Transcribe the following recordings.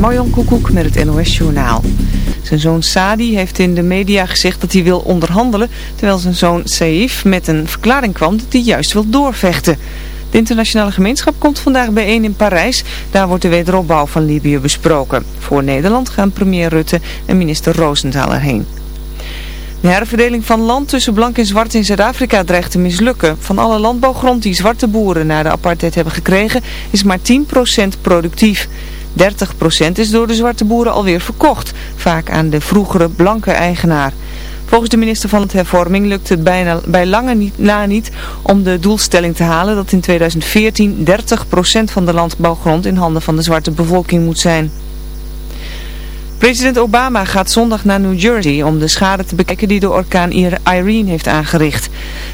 Marjan Koekoek met het NOS Journaal. Zijn zoon Sadi heeft in de media gezegd dat hij wil onderhandelen... terwijl zijn zoon Saif met een verklaring kwam dat hij juist wil doorvechten. De internationale gemeenschap komt vandaag bijeen in Parijs. Daar wordt de wederopbouw van Libië besproken. Voor Nederland gaan premier Rutte en minister Roosentaal erheen. De herverdeling van land tussen blank en zwart in Zuid-Afrika dreigt te mislukken. Van alle landbouwgrond die zwarte boeren na de apartheid hebben gekregen is maar 10% productief. 30% is door de zwarte boeren alweer verkocht, vaak aan de vroegere blanke eigenaar. Volgens de minister van het hervorming lukt het bijna, bij lange na niet om de doelstelling te halen dat in 2014 30% van de landbouwgrond in handen van de zwarte bevolking moet zijn. President Obama gaat zondag naar New Jersey om de schade te bekijken die de orkaan Irene heeft aangericht.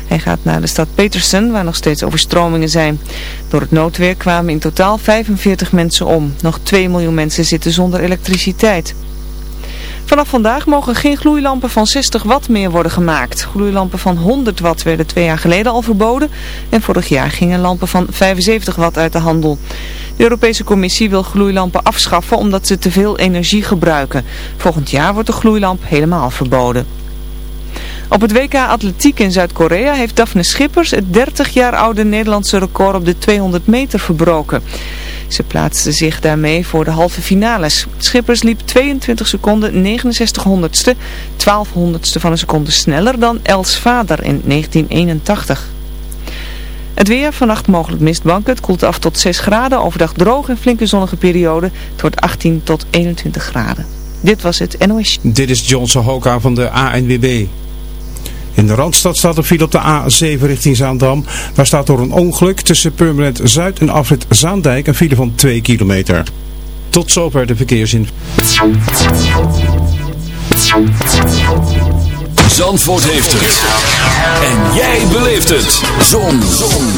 Hij gaat naar de stad Peterson waar nog steeds overstromingen zijn. Door het noodweer kwamen in totaal 45 mensen om. Nog 2 miljoen mensen zitten zonder elektriciteit. Vanaf vandaag mogen geen gloeilampen van 60 watt meer worden gemaakt. Gloeilampen van 100 watt werden twee jaar geleden al verboden en vorig jaar gingen lampen van 75 watt uit de handel. De Europese Commissie wil gloeilampen afschaffen omdat ze te veel energie gebruiken. Volgend jaar wordt de gloeilamp helemaal verboden. Op het WK Atletiek in Zuid-Korea heeft Daphne Schippers het 30 jaar oude Nederlandse record op de 200 meter verbroken. Ze plaatste zich daarmee voor de halve finales. Schippers liep 22 seconden 69 honderdste, 12 honderdste van een seconde sneller dan Els vader in 1981. Het weer, vannacht mogelijk mistbanken. Het koelt af tot 6 graden. Overdag droog en flinke zonnige periode. Het wordt 18 tot 21 graden. Dit was het NOS. Dit is Johnson Hoka van de ANWB. In de Randstad staat een file op de A7 richting Zaandam. Daar staat door een ongeluk tussen Permanent Zuid en afrit Zaandijk een file van 2 kilometer. Tot zover de verkeersin. Zandvoort heeft het. En jij beleeft het. Zon. Zon.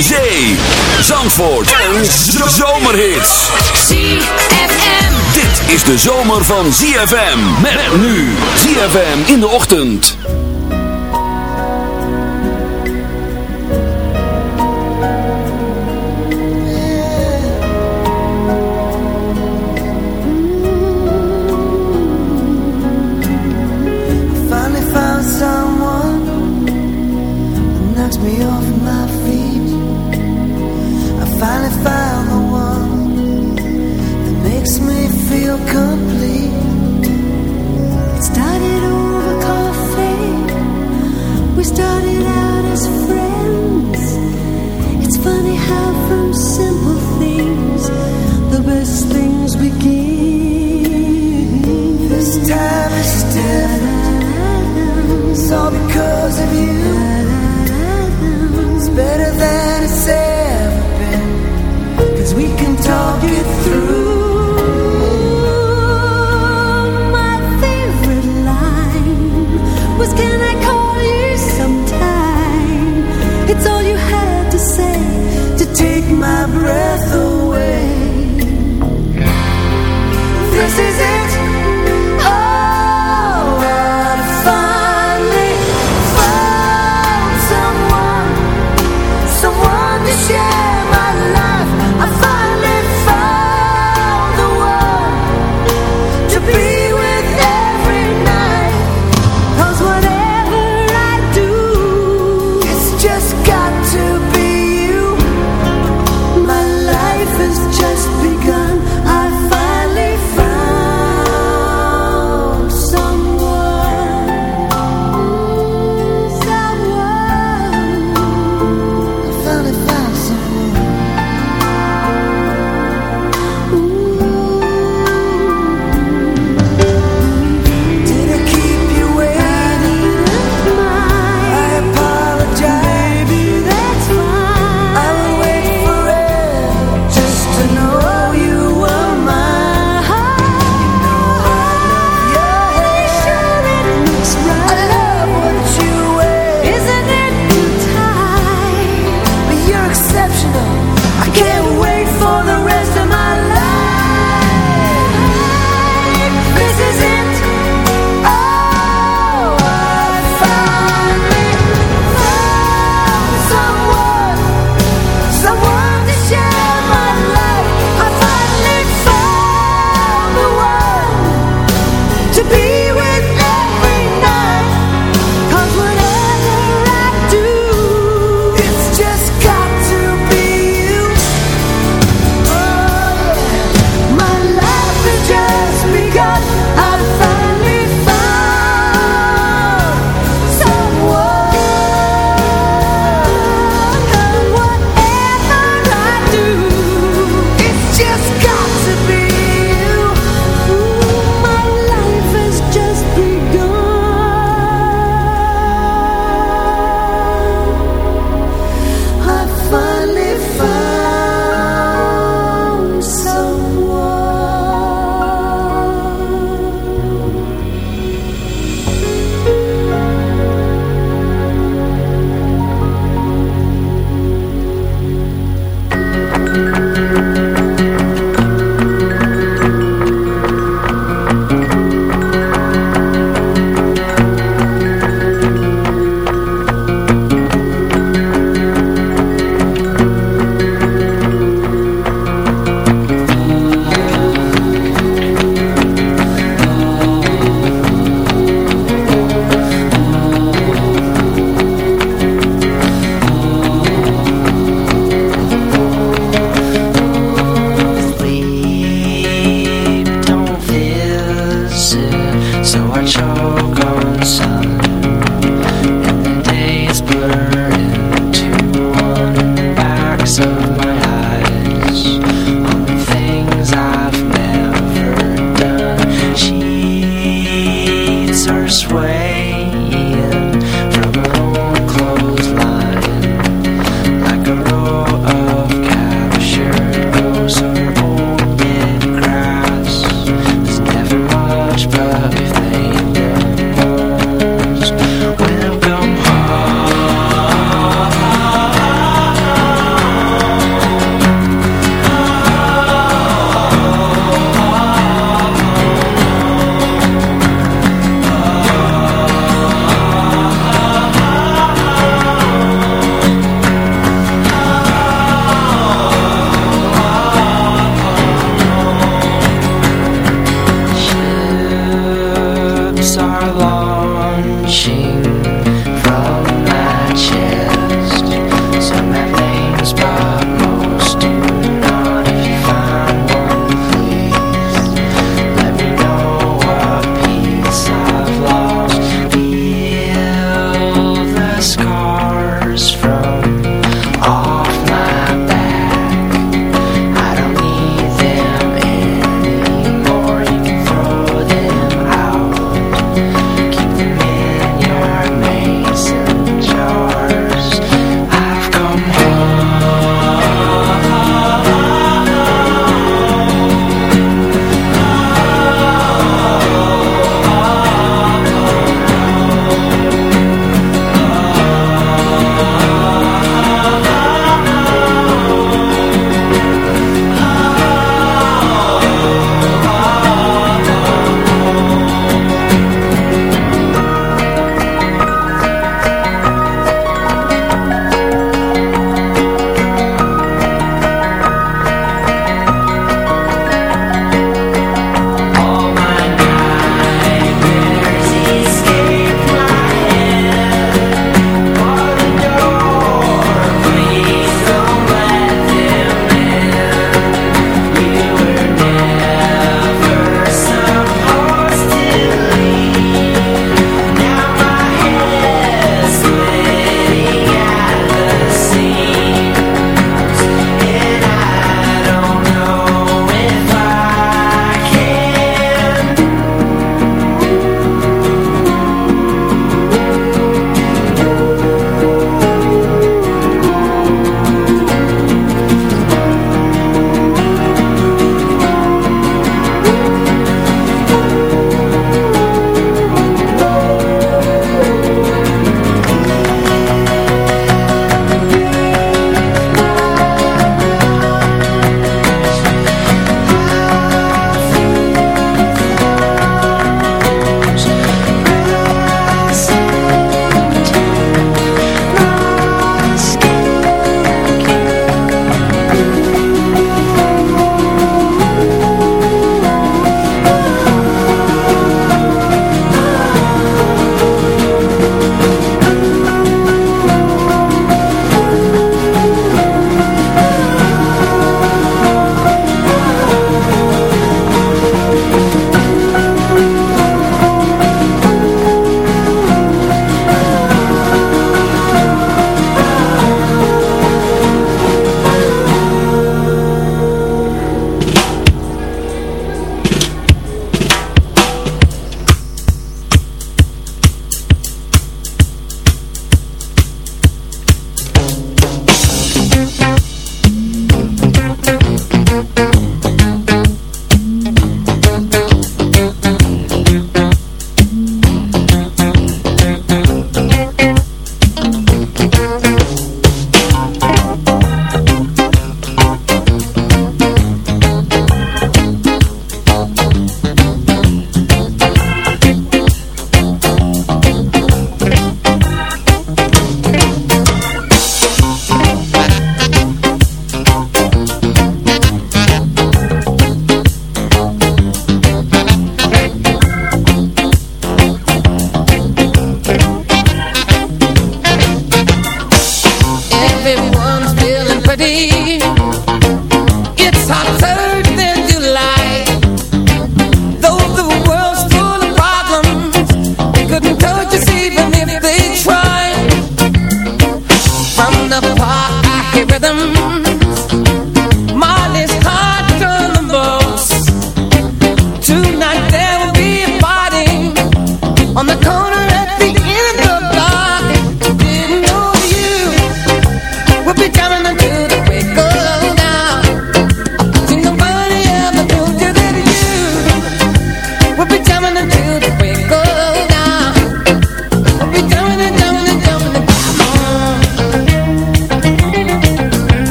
Zee. Zandvoort. En zomerhits. ZFM. Dit is de zomer van ZFM. Met nu. ZFM in de ochtend. It's all because of you. It's better than.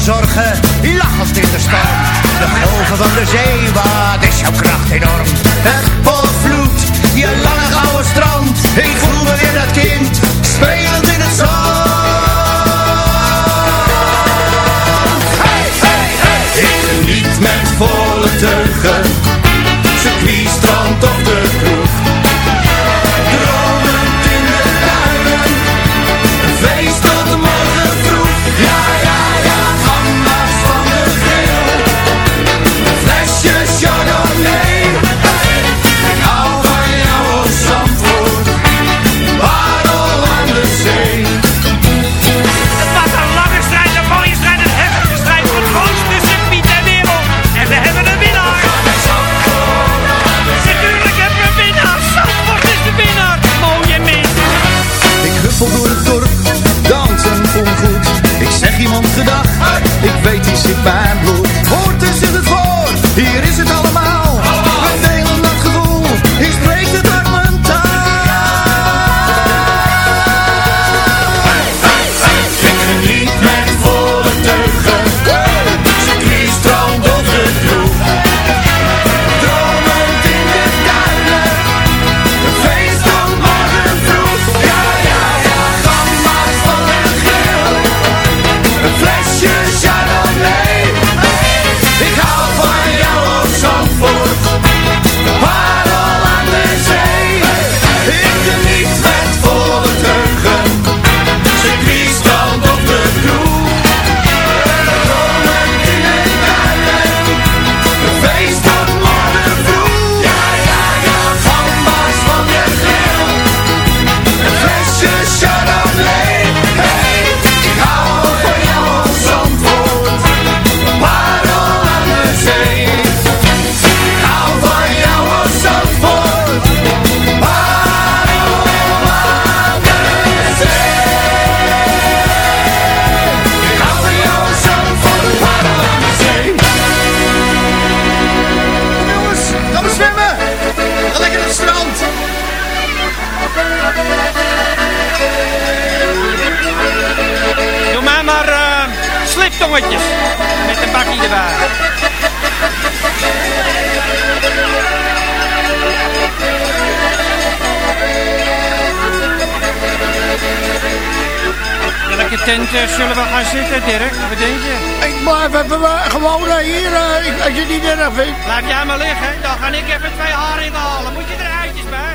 zorgen, lach als dit de storm. De golven van de zee, wat is jouw kracht enorm. Het volvloed, je lange gouden strand. Ik voel me weer dat kind, spelend in het zand. Hey, hey, hey. Ik geniet met volle teugen, strand zitten, Dirk? Wat denk je? blijf even gewoon hier, als je het niet erg vindt. Blijf jij maar liggen, dan ga ik even twee haringen halen. Moet je er eitjes bij?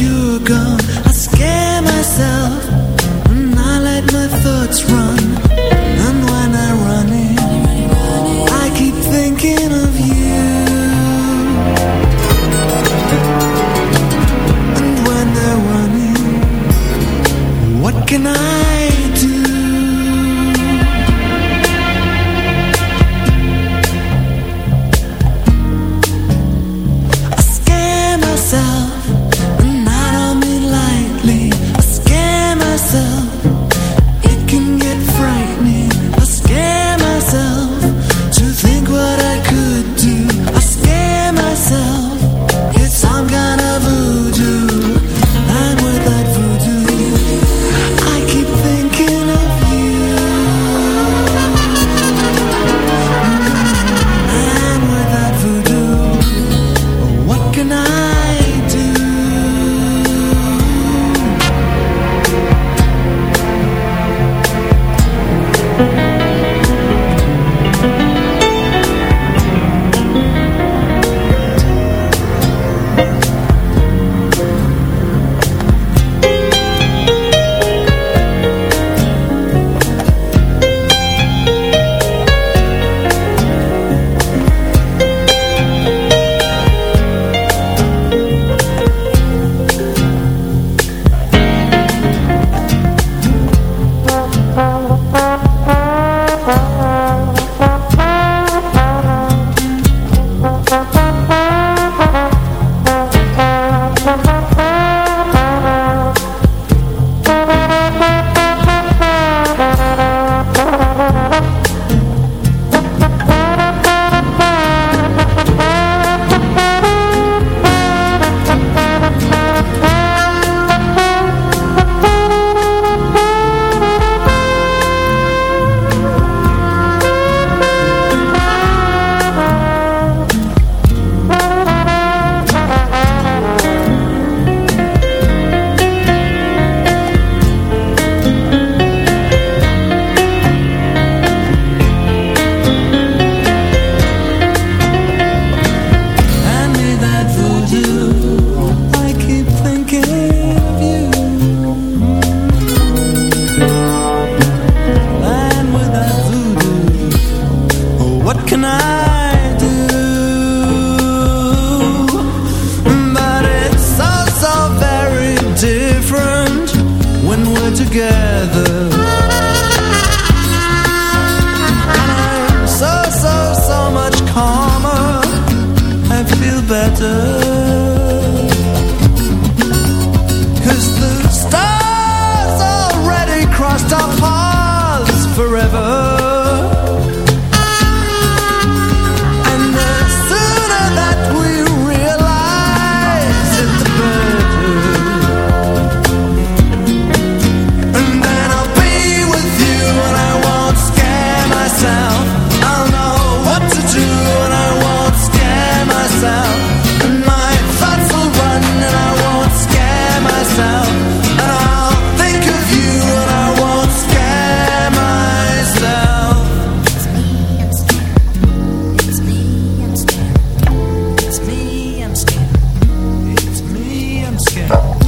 you're gone. Bye.